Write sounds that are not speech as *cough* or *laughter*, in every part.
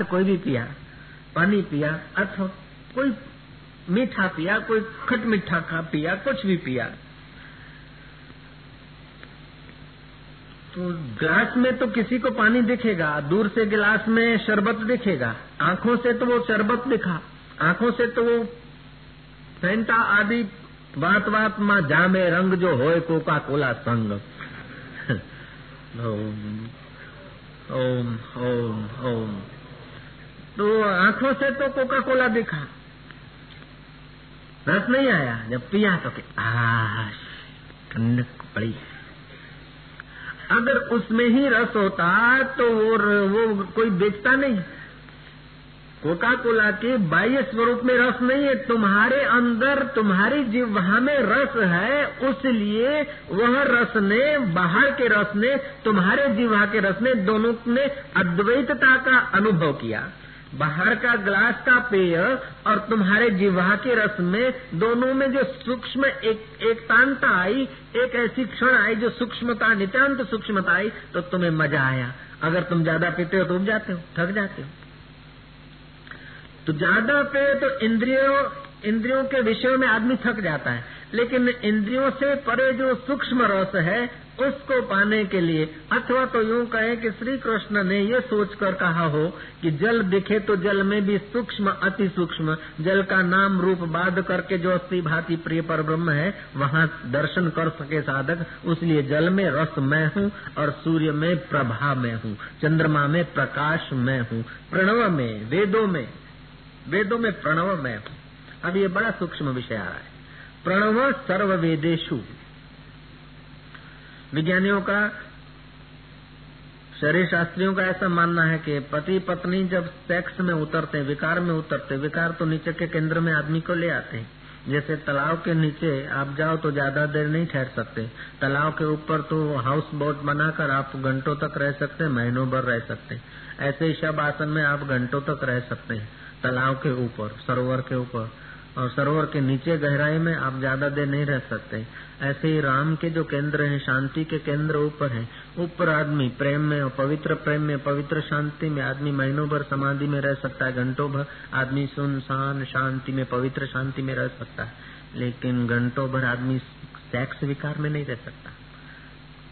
पदार्थ कोई भी पिया, पानी पिया, अथवा कोई मीठा पिया, कोई खट मीठा खा पिया, कुछ भी पिया। तो ग्लास में तो किसी को पानी दिखेगा, दूर से गिलास में शरबत दिखेगा। आँखों से तो वो शरबत दिखा, आँखों से तो वो फेंटा आदि बात बात में जामे रंग जो होए कोका कोला संग। *laughs* ओम ओम ओम ओम। तो आँखों से तो कोका कोला दिखा। रस नहीं आया, जब पिया तो कि ठंडक पड़ी अगर उसमें ही रस होता तो वो वो कोई बेचता नहीं। कोका कोला के बाह्य स्वरूप में रस नहीं है, तुम्हारे अंदर तुम्हारी जिह्वा में रस है, उसलिए वह रस ने, बाहर के रस ने, तुम्हारे जिह्वा के रस ने, दोनों ने अद्वैतता का अनुभव किया। बाहर का ग्लास का पेय और तुम्हारे जिह्वा के रस में, दोनों में जो सूक्ष्म एक, एकतांता आई, एक ऐसी क्षण आई जो सूक्ष्मता, नितांत सूक्ष्मता आई तो तुम्हें मज़ा आया। अगर तुम ज़्यादा पीते हो तो उब जाते हो, थक जाते हो। तो ज़्यादा पे तो इंद्रियों इंद्रियों के विषयों में आदमी थक जाता है। लेकिन इंद्रियों से परे जो सूक्ष्म रस है उसको पाने के लिए, अथवा तो यूँ कहें कि श्री कृष्ण ने ये सोचकर कहा हो कि जल दिखे तो जल में भी सूक्ष्म, अति सूक्ष्म। जल का नाम रूप बाध करके जो अस्थि भांति प्रिय पर ब्रह्म है, वहाँ दर्शन कर सके साधक, उसलिए जल में रस मैं हूँ और सूर्य में प्रभा में हूँ, चंद्रमा में प्रकाश मैं हूँ, प्रणव में, वेदों में वेदों में प्रणव मैं हूँ। अब ये बड़ा सूक्ष्म विषय आ रहा है। प्रणव सर्व वेदेशु विज्ञानियों का शरीर शास्त्रियों का ऐसा मानना है कि पति पत्नी जब सेक्स में उतरते हैं, विकार में उतरते विकार तो नीचे के केंद्र में आदमी को ले आते हैं। जैसे तालाब के नीचे आप जाओ तो ज़्यादा देर नहीं ठहर सकते। तालाब के ऊपर तो हाउस बोट बनाकर आप घंटों तक रह सकते महीनों भर रह सकते ऐसे ही शब आसन में आप घंटों तक रह सकते हैं, तालाब के ऊपर, सरोवर के ऊपर। और सरोवर के नीचे गहराई में आप ज़्यादा देर नहीं रह सकते। ऐसे ही राम के जो केंद्र हैं, शांति के केंद्र ऊपर हैं। ऊपर आदमी प्रेम में और पवित्र प्रेम में, पवित्र शांति में आदमी महीनों भर समाधि में रह सकता है, घंटों भर आदमी सुनसान शांति में, पवित्र शांति में रह सकता है। लेकिन घंटों भर आदमी सेक्स विकार में नहीं रह सकता।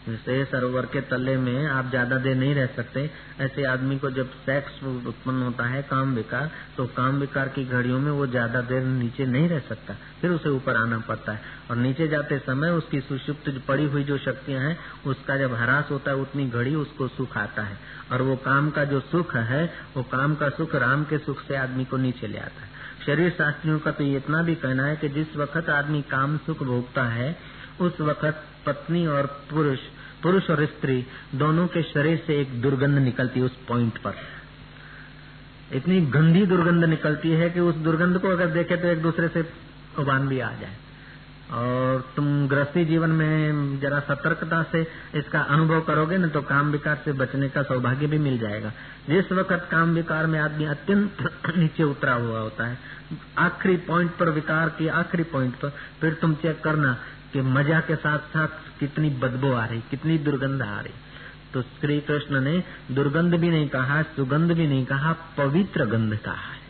जैसे सरोवर के तले में आप ज़्यादा देर नहीं रह सकते। ऐसे आदमी को जब सेक्स उत्पन्न होता है, काम विकार तो काम विकार की घड़ियों में वो ज़्यादा देर नीचे नहीं रह सकता। फिर उसे ऊपर आना पड़ता है। और नीचे जाते समय उसकी सुषुप्त पड़ी हुई जो शक्तियाँ हैं, उसका जब हरास होता है, उतनी घड़ी उसको सुख आता है। और वो काम का जो सुख है, वो काम का सुख राम के सुख से आदमी को नीचे ले आता है। शरीर शास्त्रियों का तो ये इतना भी कहना है कि जिस वक्त आदमी काम सुख भोगता है, उस वक्त पत्नी और पुरुष पुरुष और स्त्री दोनों के शरीर से एक दुर्गंध निकलती है उस पॉइंट पर। इतनी गंदी दुर्गंध निकलती है कि उस दुर्गंध को अगर देखे तो एक दूसरे से उबान भी आ जाए। और तुम गृहस्थी जीवन में जरा सतर्कता से इसका अनुभव करोगे ना तो काम विकार से बचने का सौभाग्य भी मिल जाएगा। जिस वक्त काम विकार में आदमी अत्यंत *clears throat* नीचे उतरा हुआ होता है, आखिरी पॉइंट पर, विकार की आखिरी पॉइंट पर, फिर तुम चेक करना कि मज़ा के साथ साथ कितनी बदबू आ रही, कितनी दुर्गंध आ रही। तो श्री कृष्ण ने दुर्गंध भी नहीं कहा, सुगंध भी नहीं कहा, पवित्र गंध कहा है।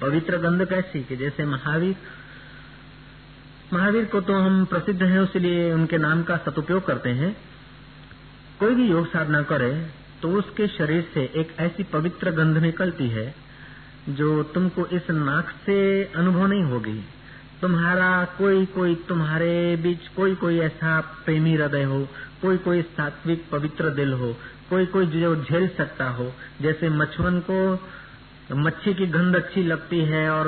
पवित्र गंध कैसी? कि जैसे महावीर महावीर को तो हम प्रसिद्ध हैं इसलिए उनके नाम का सदुपयोग करते हैं। कोई भी योग साधना करे तो उसके शरीर से एक ऐसी पवित्र गंध निकलती है, जो तुमको इस नाक से अनुभव नहीं होगी। तुम्हारा कोई कोई तुम्हारे बीच कोई कोई ऐसा प्रेमी हृदय हो, कोई कोई सात्विक पवित्र दिल हो, कोई कोई जो झेल सकता हो। जैसे मछुअन को मच्छी की गंध अच्छी लगती है और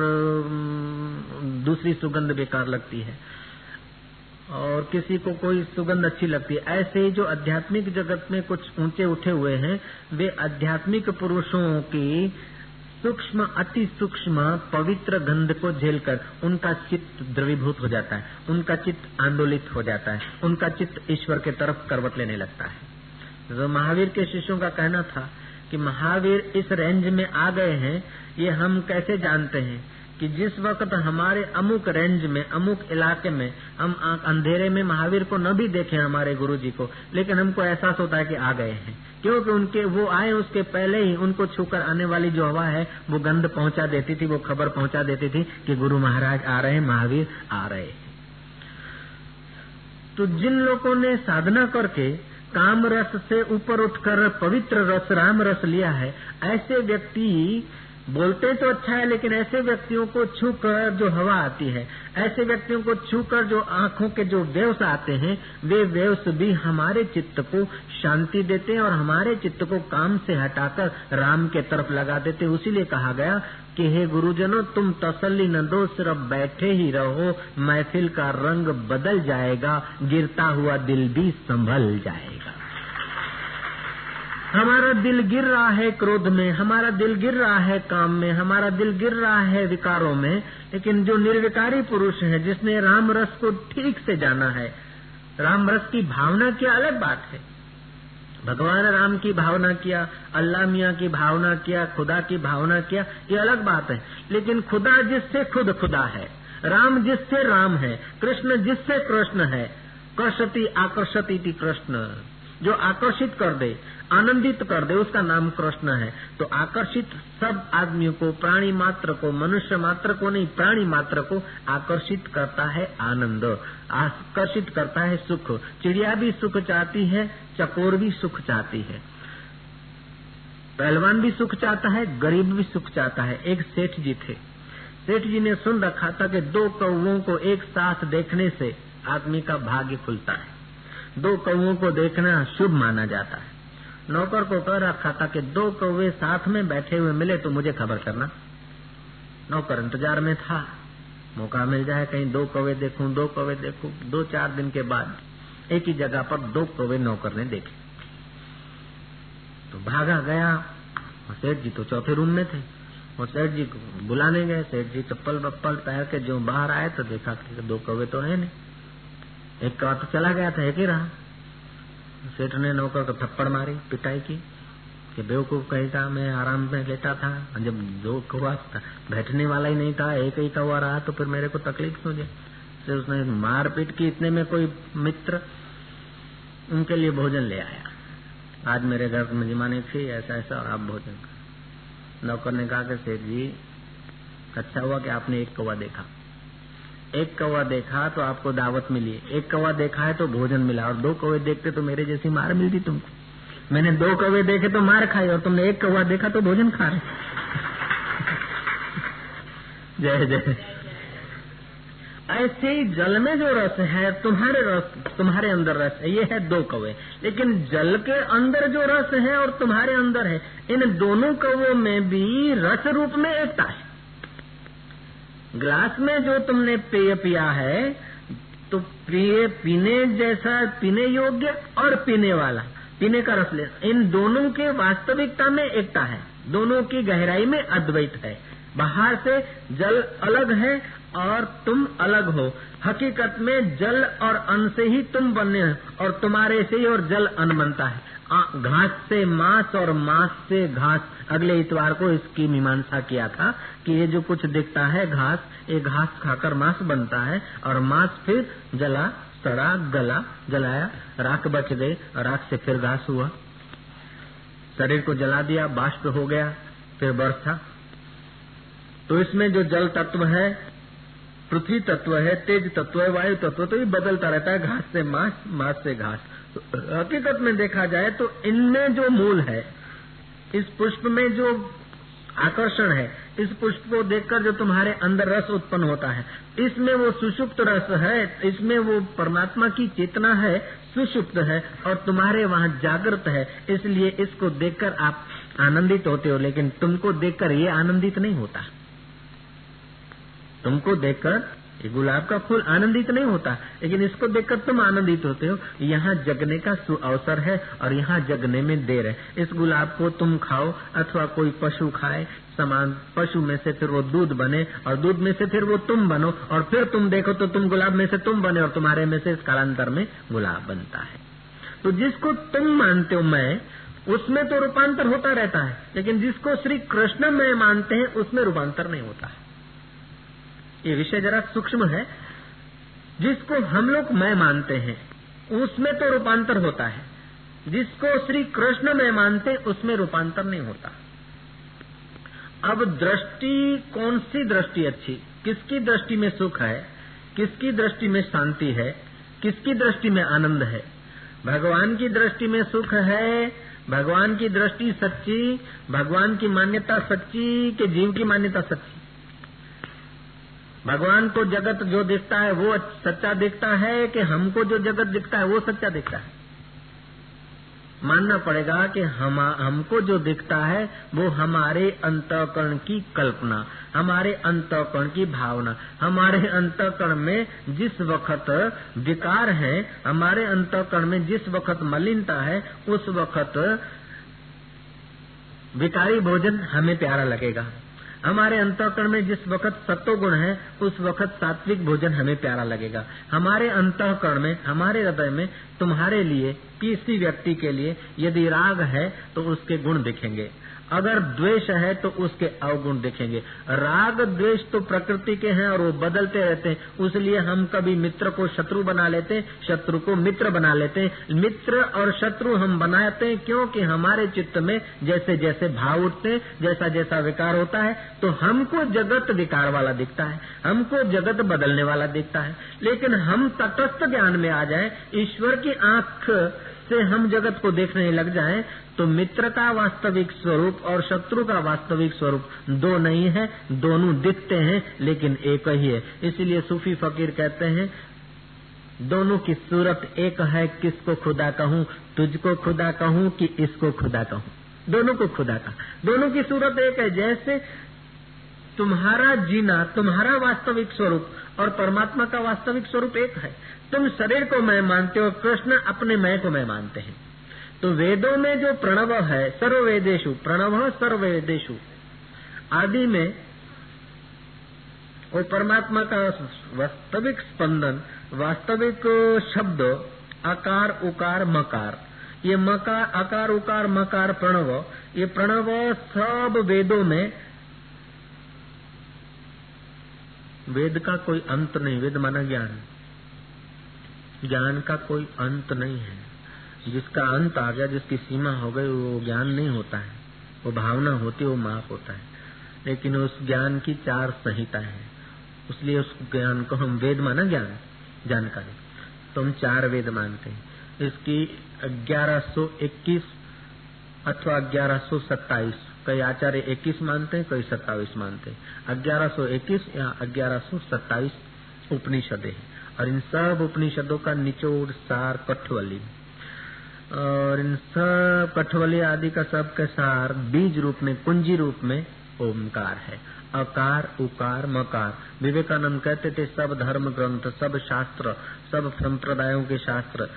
दूसरी सुगंध बेकार लगती है। और किसी को कोई सुगंध अच्छी लगती है। ऐसे ही जो आध्यात्मिक जगत में कुछ ऊँचे उठे हुए हैं, वे आध्यात्मिक पुरुषों की सूक्ष्म, अति सूक्ष्म, पवित्र गंध को झेलकर उनका चित्त द्रवीभूत हो जाता है, उनका चित्त आंदोलित हो जाता है, उनका चित्त ईश्वर के तरफ़ करवट लेने लगता है। तो महावीर के शिष्यों का कहना था कि महावीर इस रेंज में आ गए हैं, ये हम कैसे जानते हैं? कि जिस वक्त हमारे अमुक रेंज में, अमुक इलाके में हम अंधेरे में महावीर को न भी देखे हमारे गुरु जी को, लेकिन हमको एहसास होता है कि आ गए हैं। क्योंकि उनके वो आए उसके पहले ही उनको छूकर आने वाली जो हवा है, वो गंध पहुँचा देती थी, वो खबर पहुँचा देती थी कि गुरु महाराज आ रहे महावीर आ रहे तो जिन लोगों ने साधना करके काम रस से ऊपर उठकर पवित्र रस राम रस लिया है, ऐसे व्यक्ति बोलते तो अच्छा है, लेकिन ऐसे व्यक्तियों को छू कर जो हवा आती है, ऐसे व्यक्तियों को छू कर जो आँखों के जो वेव्स आते हैं, वे वेव्स भी हमारे चित्त को शांति देते हैं और हमारे चित्त को काम से हटाकर राम के तरफ़ लगा देते हैं। उसीलिए कहा गया कि हे गुरुजनों, तुम तसल्ली न दो सिर्फ़ बैठे ही रहो, महफिल का रंग बदल जाएगा, गिरता हुआ दिल भी संभल जाएगा। हमारा दिल गिर रहा है क्रोध में, हमारा दिल गिर रहा है काम में, हमारा दिल गिर रहा है विकारों में, लेकिन जो निर्विकारी पुरुष है, जिसने राम रस को ठीक से जाना है राम रस की भावना की अलग बात है। भगवान राम की भावना किया, अल्लाह मियाँ की भावना किया, खुदा की भावना किया, ये अलग बात है। लेकिन खुदा जिससे खुद खुदा है, राम जिससे राम है, कृष्ण जिससे कृष्ण है कृषति आकर्षति कृष्ण। जो आकर्षित कर दे, आनंदित कर दे, उसका नाम कृष्ण है। तो आकर्षित सब आदमियों को, प्राणी मात्र को, मनुष्य मात्र को नहीं, प्राणी मात्र को आकर्षित करता है आनंद। आकर्षित करता है सुख। चिड़िया भी सुख चाहती है, चकोर भी सुख चाहती है। पहलवान भी सुख चाहता है, गरीब भी सुख चाहता है। एक सेठ जी थे। सेठ जी ने सुन रखा था कि दो कौओं को एक साथ देखने से आदमी का भाग्य खुलता है। दो कौओं को देखना शुभ माना जाता है। नौकर को कह रखा था कि दो कौवे साथ में बैठे हुए मिले तो मुझे खबर करना। नौकर इंतज़ार में था। मौका मिल जाए कहीं दो कौवे देखूँ, दो कौवे देखूँ। दो चार दिन के बाद एक ही जगह पर दो कौवे नौकर ने देखे। तो भागा गया सेठ जी तो चौथे रूम में थे। और सेठ जी को बुलाने गए। सेठ जी चप्पल बप्पल पहन के जो बाहर आए तो देखा कि दो कौवे तो है नहीं। एक का तो चला गया था, एक ही रहा। सेठ ने नौकर को थप्पड़ मारी, पिटाई की, कि बेवकूफ़ कहेगा मैं आराम में लेटा था। जब दो कौवा बैठने वाला ही नहीं था, एक ही कौवा रहा तो फिर मेरे को तकलीफ़ मुझे फिर उसने मार पीट की, इतने में कोई मित्र उनके लिए भोजन ले आया। आज मेरे घर में जिमाने थी ऐसा ऐसा और आप भोजन नौकर ने कहा कि सेठ जी अच्छा हुआ कि आपने एक कौवा देखा। एक कौवा देखा तो आपको दावत मिली। एक कौवा देखा है तो भोजन मिला और दो कौवे देखते तो मेरे जैसी मार मिलती तुमको। मैंने दो कौवे देखे तो मार खाई और तुमने एक कौवा देखा तो भोजन खा रहे। *laughs* जय जय। ऐसे ही जल में जो रस है, तुम्हारे रस, तुम्हारे अंदर रस है, ये है दो कौवे। लेकिन जल के अंदर जो रस है और तुम्हारे अंदर है, इन दोनों कौवों में भी रस रूप में एकता है। ग्लास में जो तुमने पेय पिया है तो प्रिय पीने जैसा, पीने योग्य और पीने वाला, पीने का रस ले इन दोनों के वास्तविकता में एकता है, दोनों की गहराई में अद्वैत है। बाहर से जल अलग है और तुम अलग हो। हकीकत में जल और अन्न से ही तुम बने और तुम्हारे से ही और जल अन्न बनता है। घास से मांस और मांस से घास। अगले इतवार को इसकी मीमांसा किया था कि ये जो कुछ दिखता है घास, ये घास खाकर मांस बनता है और मांस फिर जला, सड़ा, गला, जलाया, राख बच गई राख से फिर घास हुआ। शरीर को जला दिया, बाष्प हो गया, फिर बरसा तो इसमें जो जल तत्व है, पृथ्वी तत्व है, तेज तत्व है, वायु तत्व तो ये बदलता रहता है घास से मांस मांस से घास। हकीकत में देखा जाए तो इनमें जो मूल है, इस पुष्प में जो आकर्षण है, इस पुष्प को देखकर जो तुम्हारे अंदर रस उत्पन्न होता है, इसमें वो सुषुप्त रस है, इसमें वो परमात्मा की चेतना है, सुषुप्त है, और तुम्हारे वहाँ जागृत है, इसलिए इसको देखकर आप आनंदित होते हो, लेकिन तुमको देखकर ये आनंदित नहीं होता। तुमको देखकर ये गुलाब का फूल आनंदित नहीं होता, लेकिन इसको देखकर तुम आनंदित होते हो। यहाँ जगने का सु अवसर है और यहाँ जगने में देर है। इस गुलाब को तुम खाओ अथवा कोई पशु खाए, समान पशु में से फिर वो दूध बने और दूध में से फिर वो तुम बनो और फिर तुम देखो तो तुम गुलाब में से तुम बने और तुम्हारे में से इस कालांतर में गुलाब बनता है। तो जिसको तुम मानते हो मैं, उसमें तो रूपांतर होता रहता है, लेकिन जिसको श्री कृष्ण में मानते हैं, उसमें रूपांतर नहीं होता है। ये विषय जरा सूक्ष्म है, जिसको हम लोग मैं मानते हैं, उसमें तो रूपांतर होता है। जिसको श्री कृष्ण में मानते, उसमें रूपांतर नहीं होता। अब दृष्टि कौन सी दृष्टि अच्छी? किसकी दृष्टि में सुख है? किसकी दृष्टि में शांति है? किसकी दृष्टि में आनंद है? भगवान की दृष्टि में सुख है, भगवान की दृष्टि सच्ची, भगवान की मान्यता सच्ची, के जीव की मान्यता सच्ची? भगवान को जगत जो दिखता है, वो सच्चा दिखता है कि हमको जो जगत दिखता है, वो सच्चा दिखता है? मानना पड़ेगा कि हम, हमको जो दिखता है, वो हमारे अंतकरण की कल्पना, हमारे अंतकरण की भावना, हमारे अंतकरण में जिस वक्त विकार है, हमारे अंतकरण में जिस वक्त मलिनता है, उस वक्त विकारी भोजन हमें प्यारा लगेगा। हमारे अंतःकरण में जिस वक्त सत्व गुण है, उस वक्त सात्विक भोजन हमें प्यारा लगेगा। हमारे अंतःकरण में, हमारे हृदय में, तुम्हारे लिए, किसी व्यक्ति के लिए यदि राग है तो उसके गुण दिखेंगे। अगर द्वेष है तो उसके अवगुण देखेंगे। राग द्वेष तो प्रकृति के हैं और वो बदलते रहते हैं। उसलिए हम कभी मित्र को शत्रु बना लेते हैं, शत्रु को मित्र बना लेते हैं। मित्र और शत्रु हम बनाते हैं क्योंकि हमारे चित्त में जैसे जैसे भाव उठते हैं जैसा जैसा विकार होता है तो हमको जगत विकार वाला दिखता है, हमको जगत बदलने वाला दिखता है। लेकिन हम तटस्थ ज्ञान में आ जाए, ईश्वर की आँख से हम जगत को देखने लग जाएँ तो मित्र का वास्तविक स्वरूप और शत्रु का वास्तविक स्वरूप दो नहीं है, दोनों दिखते हैं, लेकिन एक ही है। इसलिए सूफी फकीर कहते हैं, दोनों की सूरत एक है, किसको खुदा कहूँ? तुझको खुदा कहूँ कि इसको खुदा कहूँ? दोनों को खुदा का दोनों की सूरत एक है, जैसे तुम्हारा जीना, तुम्हारा वास्तविक स्वरूप और परमात्मा का वास्तविक स्वरूप एक है। तुम शरीर को मैं मानते हो, कृष्ण अपने मैं को मैं मानते हैं। तो वेदों में जो प्रणव है, सर्ववेदेशु, प्रणव सर्ववेदेशु, आदि में, वो परमात्मा का वास्तविक स्पंदन, वास्तविक शब्द, आकार, उकार, मकार। ये मकार, आकार, उकार, मकार, प्रणव, ये प्रणव सब वेदों में, वेद का कोई अंत नहीं, वेद माना ज्ञान। ज्ञान का कोई अंत नहीं है। जिसका अंत आ गया, जिसकी सीमा हो गई, वो ज्ञान नहीं होता है। वो भावना होती है, वो माप होता है। लेकिन उस ज्ञान की चार संहिता है। इसलिए उस ज्ञान को हम वेद माना ज्ञान, जानकारी। तो हम चार वेद मानते हैं। इसकी ग्यारह सौ इक्कीस अथवा ग्यारह सौ सत्ताईस, कई आचार्य इक्कीस मानते हैं, कई सत्ताईस मानते हैं। ग्यारह सौ इक्कीस या ग्यारह सौ सत्ताईस उपनिषद है। और इन सब उपनिषदों का निचोड़, सार, कठवली। और इन सब कठवली आदि का सब के सार बीज रूप में, कुंजी रूप में ओमकार है। अकार, उकार, मकार। विवेकानंद कहते थे, सब धर्म ग्रंथ, सब शास्त्र, सब संप्रदायों के शास्त्र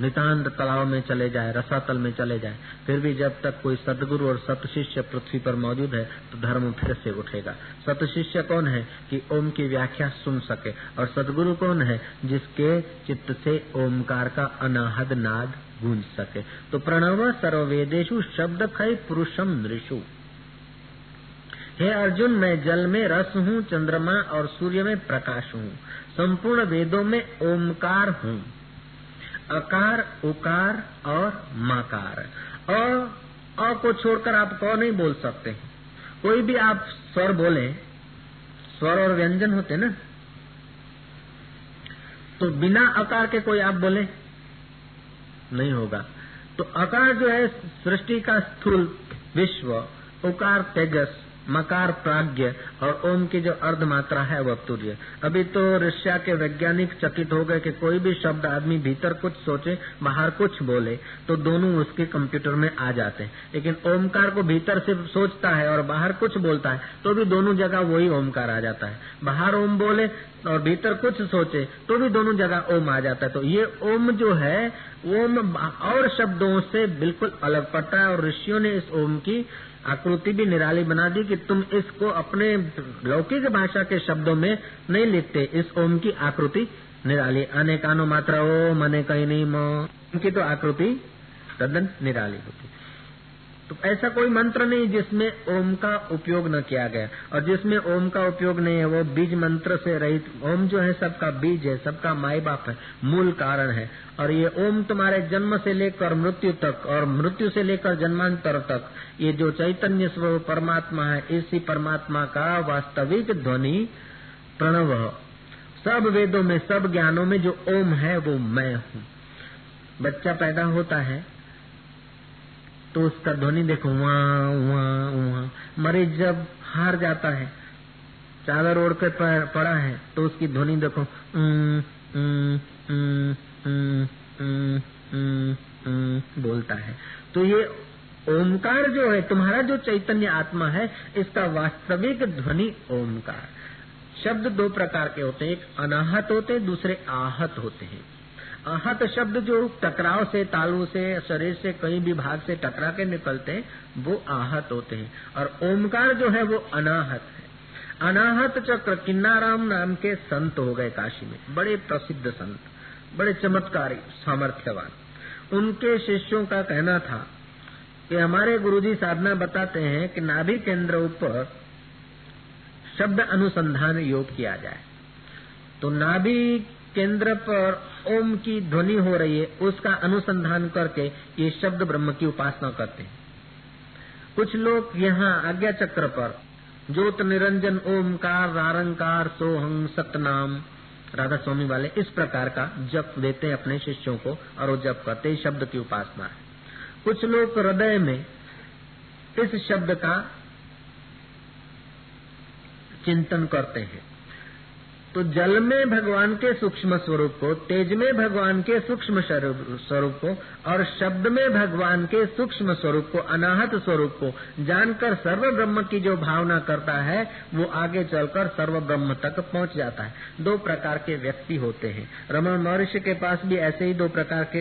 नितान्त तालाब में चले जाए, रसातल में चले जाए। फिर भी जब तक कोई सदगुरु और सत शिष्य पृथ्वी पर मौजूद है तो धर्म फिर से उठेगा। सत शिष्य कौन है कि ओम की व्याख्या सुन सके? और सदगुरु कौन है जिसके चित्त से ओमकार का अनाहद नाद गूंज सके? तो प्रणव सर्वेदेशु शब्द खय पुरुषम नृषु। हे अर्जुन, मैं जल में रस हूँ, चंद्रमा और सूर्य में प्रकाश हूँ। संपूर्ण वेदों में ओमकार हूँ। अकार, उकार और मकार। अ को छोड़कर आप क नहीं बोल सकते। कोई भी आप स्वर बोले, स्वर और व्यंजन होते ना। तो बिना अकार के कोई आप बोले, नहीं होगा। तो अकार जो है, सृष्टि का स्थूल विश्व, उकार तेजस। मकार प्राग्ञ और ओम की जो अर्ध मात्रा है वह तुर्य अभी तो रशिया के वैज्ञानिक चकित हो गए कि कोई भी शब्द आदमी भीतर कुछ सोचे, बाहर कुछ बोले तो दोनों उसके कंप्यूटर में आ जाते हैं। लेकिन ओमकार को भीतर से सोचता है और बाहर कुछ बोलता है तो भी दोनों जगह वही ओमकार आ जाता है। बाहर ओम बोले और भीतर कुछ सोचे तो भी दोनों जगह ओम आ जाता है। तो ये ओम जो है, ओम और शब्दों से बिल्कुल अलग पड़ता है। और ऋषियों ने इस ओम की आकृति भी निराली बना दी कि तुम इसको अपने लौकिक भाषा के शब्दों में नहीं लिखते। इस ओम की आकृति निराली। अनेकानो मात्रा ओम अने कहीं नहीं मो उनकी तो आकृति तदन निराली होती तो ऐसा कोई मंत्र नहीं जिसमें ओम का उपयोग न किया गया। और जिसमें ओम का उपयोग नहीं है, वो बीज मंत्र से रहित, ओम जो है सबका बीज है, सबका माई बाप है, मूल कारण है। और ये ओम तुम्हारे जन्म से लेकर मृत्यु तक, और मृत्यु से लेकर जन्मांतर तक, ये जो चैतन्य स्वरूप परमात्मा है, इसी परमात्मा का वास्तविक ध्वनि प्रणव सब वेदों में, सब ज्ञानों में जो ओम है, वो मैं हूँ। बच्चा पैदा होता है तो उसका ध्वनि देखो वहाँ वहाँ वहाँ मरीज़ जब हार जाता है, चादर ओढ़ कर पड़ा है तो उसकी ध्वनि देखो बोलता है। तो ये ओमकार जो है, तुम्हारा जो चैतन्य आत्मा है, इसका वास्तविक ध्वनि ओमकार। शब्द दो प्रकार के होते हैं, एक अनाहत होते हैं, दूसरे आहत होते हैं। आहत शब्द जो टकराव से, तालू से, शरीर से कई भी भाग से टकरा के निकलते हैं वो आहत होते हैं। और ओमकार जो है, वो अनाहत है। अनाहत चक्र किन्नाराम नाम के संत हो गए काशी में। बड़े प्रसिद्ध संत, बड़े चमत्कारी, सामर्थ्यवान। उनके शिष्यों का कहना था कि हमारे गुरुजी साधना बताते हैं कि नाभि केंद्र ऊपर शब्द अनुसंधान योग किया जाए। तो नाभि केंद्र पर ओम की ध्वनि हो रही है, उसका अनुसंधान करके ये शब्द ब्रह्म की उपासना करते हैं। कुछ लोग यहाँ आज्ञा चक्र पर, ज्योत निरंजन ओमकार रारंकार सोहंग सतनाम राधा स्वामी वाले इस प्रकार का जप देते हैं अपने शिष्यों को, और वो जप करते शब्द की उपासना है। कुछ लोग हृदय में इस शब्द का चिंतन करते हैं। तो जल में भगवान के सूक्ष्म स्वरूप को, तेज में भगवान के सूक्ष्म स्वरूप को, और शब्द में भगवान के सूक्ष्म स्वरूप को, अनाहत स्वरूप को जानकर सर्व ब्रह्म की जो भावना करता है, वो आगे चलकर सर्व ब्रह्म तक पहुँच जाता है। दो प्रकार के व्यक्ति होते हैं। रमन महर्षि के पास भी ऐसे ही दो प्रकार के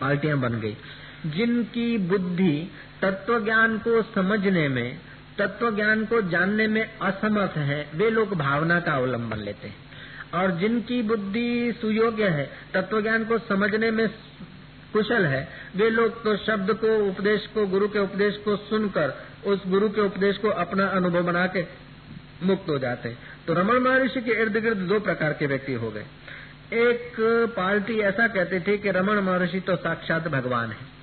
पार्टियाँ बन गई। जिनकी बुद्धि तत्व ज्ञान को समझने में तत्व ज्ञान को जानने में असमर्थ है। वे लोग भावना का अवलंबन लेते हैं। और जिनकी बुद्धि सुयोग्य है तत्व ज्ञान को समझने में कुशल है, वे लोग तो शब्द को, उपदेश को, गुरु के उपदेश को सुनकर, उस गुरु के उपदेश को अपना अनुभव बना के मुक्त हो जाते हैं। तो रमन महर्षि के इर्द गिर्द दो प्रकार के व्यक्ति हो गए। एक पार्टी ऐसा कहती थी कि रमन महर्षि तो साक्षात भगवान है।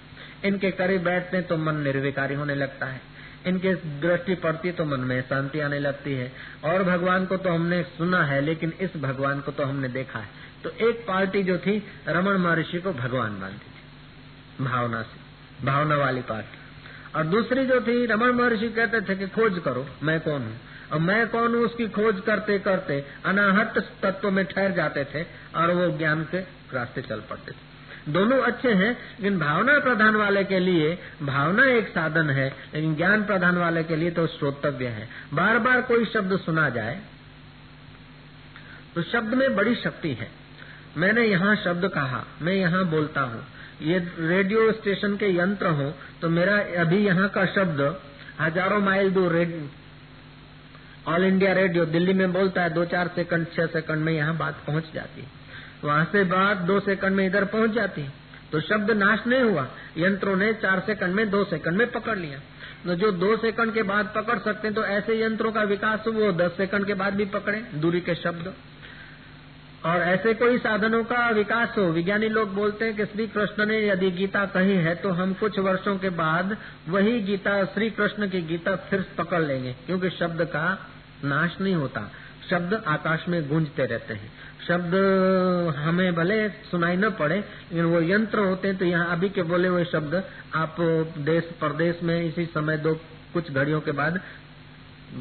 इनके करीब बैठते तो मन निर्विकारी होने लगता है। इनके दृष्टि पड़ती तो मन में शांति आने लगती है। और भगवान को तो हमने सुना है, लेकिन इस भगवान को तो हमने देखा है। तो एक पार्टी जो थी रमन महर्षि को भगवान मानती थी, भावना से, भावना वाली पार्टी। और दूसरी जो थी रमन महर्षि कहते थे कि खोज करो, मैं कौन हूँ? और मैं कौन हूँ? उसकी खोज करते करते अनाहत तत्व में ठहर जाते थे, और वो ज्ञान के रास्ते चल पड़ते थे। दोनों अच्छे हैं, लेकिन भावना प्रधान वाले के लिए, भावना एक साधन है, लेकिन ज्ञान प्रधान वाले के लिए तो श्रोतव्य है। बार बार कोई शब्द सुना जाए तो शब्द में बड़ी शक्ति है। मैंने यहाँ शब्द कहा, मैं यहाँ बोलता हूँ। ये रेडियो स्टेशन के यंत्र हो तो मेरा अभी यहाँ का शब्द हज़ारों माइल दूर ऑल इंडिया रेडियो, दिल्ली में बोलता है दो चार सेकंड, छह सेकंड में यहाँ बात पहुँच जाती है। वहाँ से बात दो सेकंड में इधर पहुँच जाती। तो शब्द नाश नहीं हुआ। यंत्रों ने चार सेकंड में, दो सेकंड में पकड़ लिया। तो जो दो सेकंड के बाद पकड़ सकते हैं तो ऐसे यंत्रों का विकास वो दस सेकंड के बाद भी पकड़े, दूरी के शब्द। और ऐसे कोई साधनों का विकास हो। विज्ञानी लोग बोलते हैं कि श्री कृष्ण ने यदि गीता कही है तो हम कुछ वर्षों के बाद वही गीता, श्री कृष्ण की गीता फिर पकड़ लेंगे, क्योंकि शब्द का नाश नहीं होता। शब्द आकाश में गूंजते रहते हैं। शब्द हमें भले सुनाई न पड़े, लेकिन वो यंत्र होते हैं तो यहाँ अभी के बोले हुए शब्द, आप देश, प्रदेश में इसी समय दो, कुछ घड़ियों के बाद,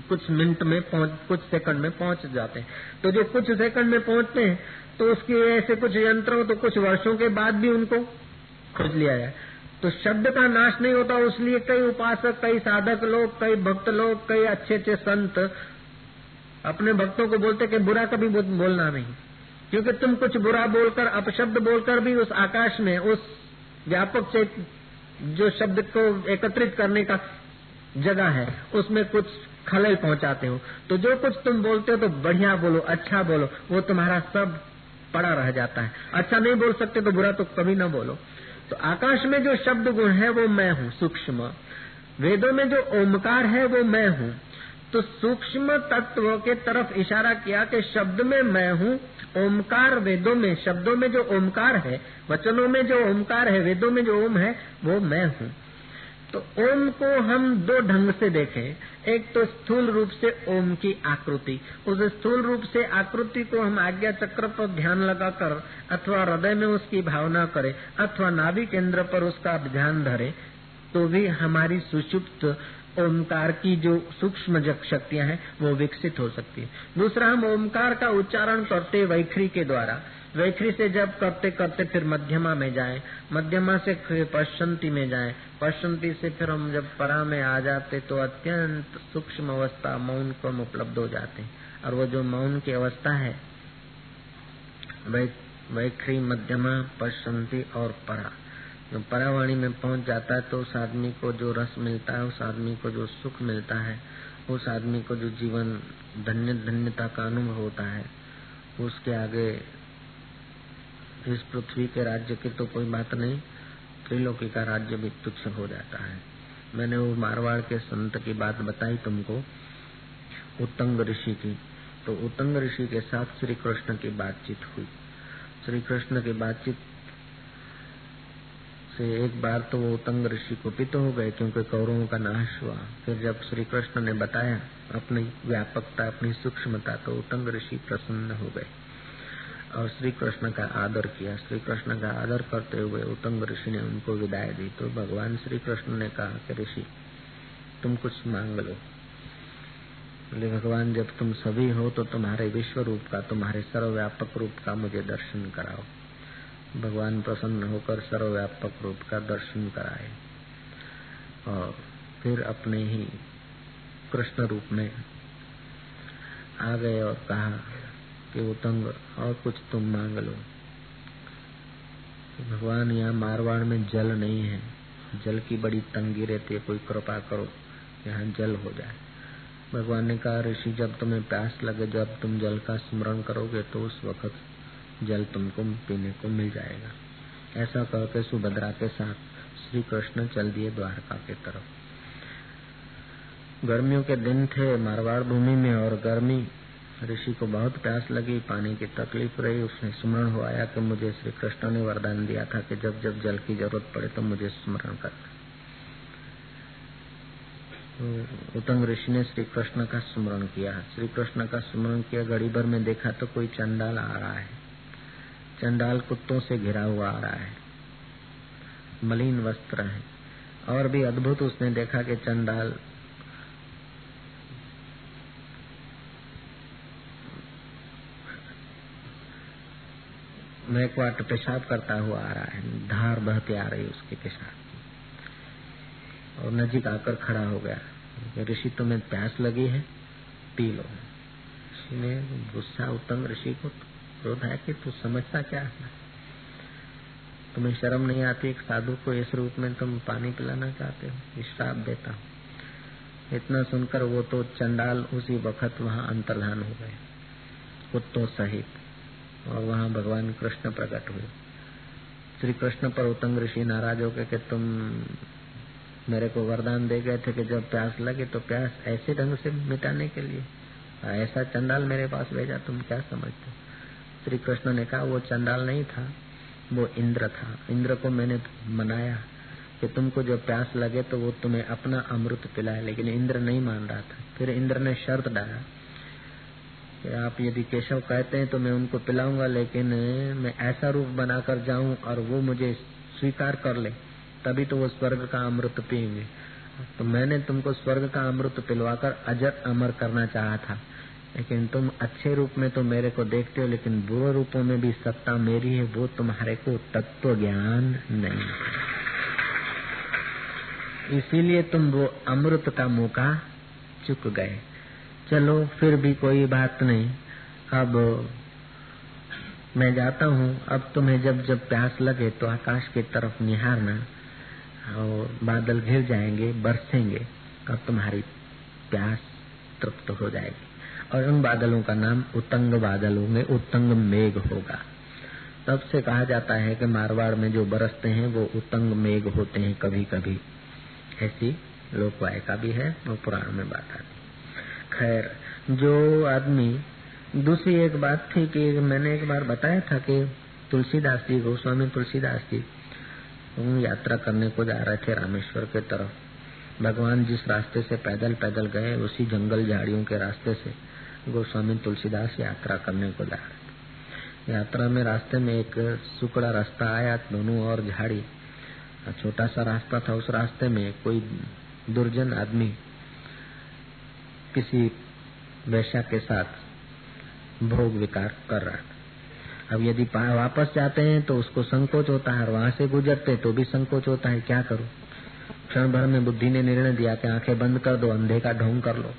कुछ मिनट में पहुँच, कुछ सेकंड में पहुँच जाते हैं। तो जो कुछ सेकंड में पहुँचते हैं तो उसके ऐसे कुछ यंत्र तो कुछ वर्षों के बाद भी उनको खोज लिया जाए। तो शब्द का नाश नहीं होता इसलिए कई उपासक, कई साधक लोग, कई भक्त लोग, कई अच्छे अच्छे संत अपने भक्तों को बोलते कि बुरा कभी बोलना नहीं। क्योंकि तुम कुछ बुरा बोलकर, अपशब्द बोलकर भी उस आकाश में, उस व्यापक से जो शब्द को एकत्रित करने का जगह है, उसमें कुछ खलल पहुंचाते हो। तो जो कुछ तुम बोलते हो तो बढ़िया बोलो अच्छा बोलो, वो तुम्हारा सब पड़ा रह जाता है। अच्छा नहीं बोल सकते तो बुरा तो कभी ना बोलो। तो आकाश में जो शब्द गुण है, वो मैं हूँ, सूक्ष्म। वेदों में जो ओमकार है, वो मैं हूँ। तो सूक्ष्म तत्व के तरफ़ इशारा किया कि शब्द में मैं हूँ, ओमकार वेदों में, शब्दों में जो ओमकार है, वचनों में जो ओमकार है, वेदों में जो ओम है, वो मैं हूँ। तो ओम को हम दो ढंग से देखें। एक तो स्थूल रूप से ओम की आकृति। उस स्थूल रूप से आकृति को हम आज्ञा चक्र पर ध्यान लगाकर अथवा हृदय में उसकी भावना करें, अथवा नाभि केंद्र पर उसका ध्यान धरे तो भी हमारी सुषुप्त ओमकार की जो सूक्ष्म शक्तियाँ हैं, वो विकसित हो सकती है। दूसरा, हम ओमकार का उच्चारण करते वैखरी के द्वारा। वैखरी से जब करते करते फिर मध्यमा में जाए, मध्यमा से पश्चंती में जाए, पश्चंती से फिर हम जब परा में आ जाते तो अत्यंत सूक्ष्म अवस्था मौन को हम उपलब्ध हो जाते और वो जो मौन की अवस्था है वैखरी, मध्यमा, पश्चंती और परा। परावाणी में पहुँच जाता है तो उस आदमी को जो रस मिलता है, उस आदमी को जो सुख मिलता है, उस आदमी को जो जीवन धन्य, धन्यता का अनुभव होता है, उसके आगे इस पृथ्वी के राज्य की तो कोई बात नहीं, त्रिलोकी का राज्य भी तुच्छ हो जाता है। मैंने वो मारवाड़ के संत की बात बताई तुमको, उत्तंग ऋषि की। तो उत्तंग ऋषि के साथ श्री कृष्ण की बातचीत हुई। श्री कृष्ण की बातचीत से एक बार तो वो उत्तंग ऋषि कुपित हो गए क्योंकि कौरवों का नाश हुआ। फिर जब श्री कृष्ण ने बताया अपनी व्यापकता, अपनी सूक्ष्मता तो उत्तंग ऋषि प्रसन्न हो गए। और श्री कृष्ण का आदर किया। श्री कृष्ण का आदर करते हुए उत्तंग ऋषि ने उनको विदाई दी। तो भगवान श्री कृष्ण ने कहा कि ऋषि, तुम कुछ मांग लो। बोले, भगवान, जब तुम सभी हो तो तुम्हारे विश्व रूप का, तुम्हारे सर्वव्यापक रूप का मुझे दर्शन कराओ। भगवान प्रसन्न होकर सर्वव्यापक रूप का दर्शन कराए और फिर अपने ही कृष्ण रूप में आ गए और कहा कि उतंग और कुछ तुम मांग लो। भगवान, यहाँ मारवाड़ में जल नहीं है। जल की बड़ी तंगी रहती है, कोई कृपा करो, यहाँ जल हो जाए। भगवान ने कहा, ऋषि, जब तुम्हें प्यास लगे, जब तुम जल का स्मरण करोगे तो उस वक्त जल तुमको पीने को मिल जाएगा। ऐसा कहकर सुभद्रा के साथ श्री कृष्ण चल दिए द्वारका के तरफ़। गर्मियों के दिन थे मारवाड़ भूमि में और गर्मी, ऋषि को बहुत प्यास लगी, पानी की तकलीफ़ रही। उसने स्मरण हो आया कि मुझे श्री कृष्ण ने वरदान दिया था कि जब जब जल की ज़रूरत पड़े तो मुझे स्मरण करना तो उत्तम ऋषि ने श्री कृष्ण का स्मरण किया। श्री कृष्ण का स्मरण किया। घड़ी भर में देखा तो कोई चंडाल आ रहा है। चंडाल कुत्तों से घिरा हुआ आ रहा है। मलिन वस्त्र है। और भी अद्भुत उसने देखा कि चंडाल मैकवाट पेशाब करता हुआ आ रहा है। धार बहती आ रही उसके पेशाब और नजीक आकर खड़ा हो गया। ऋषि, तुम्हें प्यास लगी है? P low. ऋषि ने गुस्सा उत्तम ऋषि को क्रोध है कि तू समझता क्या है? तुम्हें शर्म नहीं आती एक साधु को इस रूप में तुम पानी पिलाना चाहते हो? श्राप देता हूँ। इतना सुनकर वो तो चंडाल उसी वक्त वहाँ अंतर्धान हो गए। कुत्तों सहित। और वहाँ भगवान कृष्ण प्रकट हुए। श्री कृष्ण पर उत्तंग ऋषि नाराज़ हो गए कि तुम मेरे को वरदान दे गए थे कि जब प्यास लगे तो प्यास ऐसे ढंग से मिटाने के लिए। ऐसा चंडाल मेरे पास भेजा, तुम क्या समझते श्री कृष्ण ने कहा, वो चंडाल नहीं था, वो इंद्र था। इंद्र को मैंने मनाया कि तुमको जब प्यास लगे तो वो तुम्हें अपना अमृत पिलाए, लेकिन इंद्र नहीं मान रहा था। फिर इंद्र ने शर्त डाला कि आप यदि केशव कहते हैं तो मैं उनको पिलाऊँगा, लेकिन मैं ऐसा रूप बनाकर जाऊँ और वो मुझे स्वीकार कर ले, तभी तो वो स्वर्ग का अमृत पियेंगे। तो मैंने तुमको स्वर्ग का अमृत पिलवाकर अजर अमर करना चाहा था। लेकिन तुम अच्छे रूप में तो मेरे को देखते हो, लेकिन बुरे रूपों में भी सत्ता मेरी है, वो तुम्हारे को तत्व ज्ञान नहीं इसीलिए तुम वो अमृत का मौका चुक गए। चलो, फिर भी कोई बात नहीं। अब मैं जाता हूँ। अब तुम्हें जब जब प्यास लगे तो आकाश की तरफ़ निहारना और बादल घिर जाएँगे, बरसेंगे और तुम्हारी प्यास तृप्त हो जाएगी। और उन बादलों का नाम उत्तंग बादल होंगे उत्तंग मेघ होगा। तब से कहा जाता है कि मारवाड़ में जो बरसते हैं, वो उत्तंग मेघ होते हैं कभी कभी ऐसी लोकवायिका भी है वो पुराण में बात आती खैर, जो आदमी, दूसरी एक बात थी कि मैंने एक बार बताया था कि तुलसीदास जी, गोस्वामी तुलसीदास जी यात्रा करने को जा रहे थे रामेश्वर के तरफ़। भगवान जिस रास्ते से पैदल पैदल गए, उसी जंगल झाड़ियों के रास्ते से गोस्वामी तुलसीदास यात्रा करने को जा रहे यात्रा में रास्ते में एक सुकड़ा रास्ता आया, दोनों और झाड़ी। छोटा सा रास्ता था, उस रास्ते में कोई दुर्जन आदमी किसी वैश्या के साथ भोग विकार कर रहा था। अब यदि वापस जाते हैं तो उसको संकोच होता है और वहाँ से गुजरते तो भी संकोच होता है, क्या करूँ? क्षण भर में बुद्धि ने निर्णय दिया कि आँखें बंद कर दो, अंधे का ढोंग कर लो।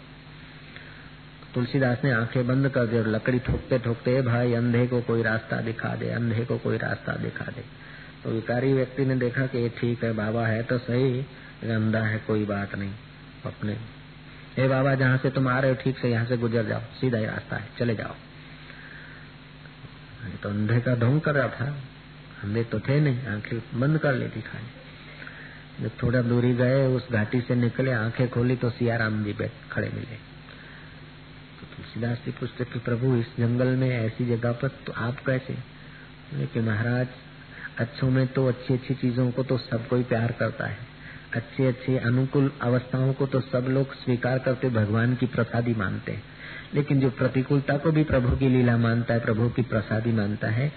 तुलसीदास ने आँखें बंद कर दी और लकड़ी ठोकते ठोकते भाई, अंधे को कोई रास्ता दिखा दे, अंधे को कोई रास्ता दिखा दे। तो विकारी व्यक्ति ने देखा कि ये ठीक है, बाबा है तो सही अंधा है कोई बात नहीं, अपने। हे बाबा, जहाँ से तुम आ रहे हो, ठीक से यहाँ से गुजर जाओ, सीधा ही रास्ता है, चले जाओ। तो अंधे का ढोंग कर रहा था। अंधे तो थे नहीं, आँखें बंद कर ली थी खाली। जब थोड़ा दूरी गए, उस घाटी से निकले, आँखें खोली तो सियाराम जी बैठ खड़े मिले। तुलसीदास जी पूछते कि, प्रभु, इस जंगल में ऐसी जगह पर तो आप कैसे? कि महाराज, अच्छों में तो अच्छी अच्छी चीज़ों को तो सब कोई प्यार करता है। अच्छे अच्छे अनुकूल अवस्थाओं को तो सब लोग स्वीकार करते भगवान की प्रसादी मानते हैं। लेकिन जो प्रतिकूलता को भी प्रभु की लीला मानता है, प्रभु की प्रसादी मानता है,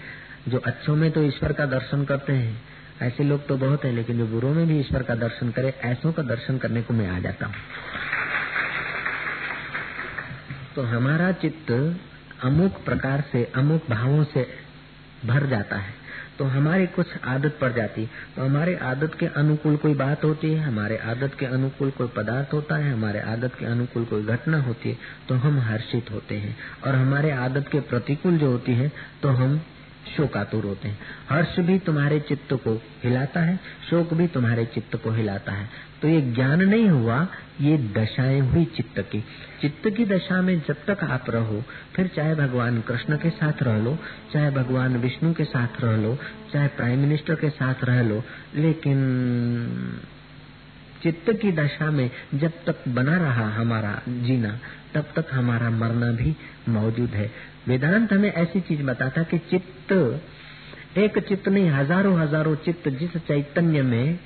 जो अच्छों में तो ईश्वर का दर्शन करते हैं। ऐसे लोग तो बहुत है, लेकिन जो बुरों में भी ईश्वर का दर्शन करे, ऐसों का दर्शन करने को मैं आ जाता हूँ। तो हमारा चित्त अमुक प्रकार से, अमुक भावों से भर जाता है। तो हमारी कुछ आदत पड़ जाती है। तो हमारे आदत के अनुकूल कोई बात होती है, हमारे आदत के अनुकूल कोई पदार्थ होता है, हमारे आदत के अनुकूल कोई घटना होती है तो हम हर्षित होते हैं। और हमारे आदत के प्रतिकूल जो होती है तो हम शोकातुर होते हैं। हर्ष भी तुम्हारे चित्त को हिलाता है, शोक भी तुम्हारे चित्त को हिलाता है। तो ये ज्ञान नहीं हुआ, ये दशाएँ हुई चित्त की। चित्त की दशा में जब तक आप रहो, फिर चाहे भगवान कृष्ण के साथ रह लो, चाहे भगवान विष्णु के साथ रह लो, चाहे प्राइम मिनिस्टर के साथ रह लो, लेकिन चित्त की दशा में जब तक बना रहा हमारा जीना, तब तक हमारा मरना भी मौजूद है। वेदांत हमें ऐसी चीज़ बताता कि चित्त, एक चित्त नहीं, हज़ारों हज़ारों चित्त जिस चैतन्य में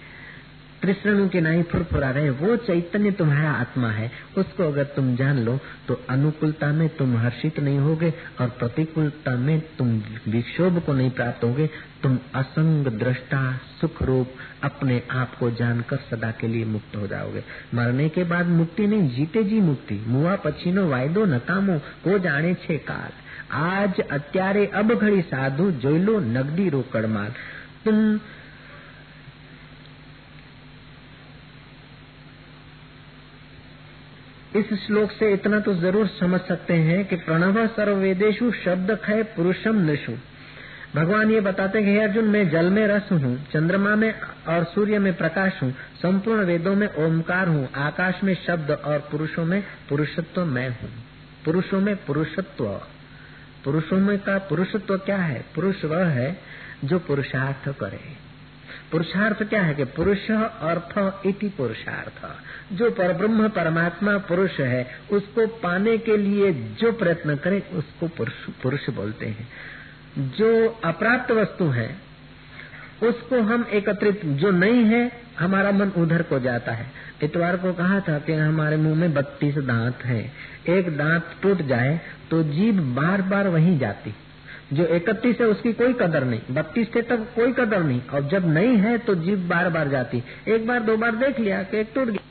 त्रिश्रणु के नहीं फुरफुरा रहे वो चैतन्य तुम्हारा आत्मा है उसको अगर तुम जान लो तो अनुकूलता में तुम हर्षित नहीं होगे और प्रतिकूलता में तुम विक्षोभ को नहीं प्राप्त होगे तुम असंग दृष्टा सुख रूप अपने आप को जानकर सदा के लिए मुक्त हो जाओगे मरने के बाद मुक्ति नहीं जीते जी मुक्ति मुआ पछीनो वायदो नकामो को जाने छे काल आज અત્યારે अब घड़ी साधु જોઈ नगदी रोकड़ माल तुम इस श्लोक से इतना तो ज़रूर समझ सकते हैं कि प्रणव सर्ववेदेशु शब्द खय पुरुषम नशु। भगवान ये बताते हैं अर्जुन, मैं जल में रस हूँ, चंद्रमा में और सूर्य में प्रकाश हूँ, संपूर्ण वेदों में ओमकार हूँ, आकाश में शब्द और पुरुषों में पुरुषत्व मैं हूँ। पुरुषों में पुरुषत्व। पुरुषों में का पुरुषत्व क्या है? पुरुष वह है जो पुरुषार्थ करे। पुरुषार्थ क्या है कि पुरुष अर्थ इति पुरुषार्थ। जो पर ब्रह्म परमात्मा पुरुष है, उसको पाने के लिए जो प्रयत्न करे, उसको पुरुष पुरुष बोलते हैं। जो अप्राप्त वस्तु है, उसको हम एकत्रित जो नहीं है, हमारा मन उधर को जाता है। इतवार को कहा था कि हमारे मुँह में बत्तीस दांत हैं। एक दांत टूट जाए तो जीभ बार बार वहीं जाती। जो इकतीस है, उसकी कोई कदर नहीं। बत्तीस के तक कोई कदर नहीं। और जब नहीं है तो जीप बार बार जाती। एक बार, दो बार देख लिया कि एक टूट गया।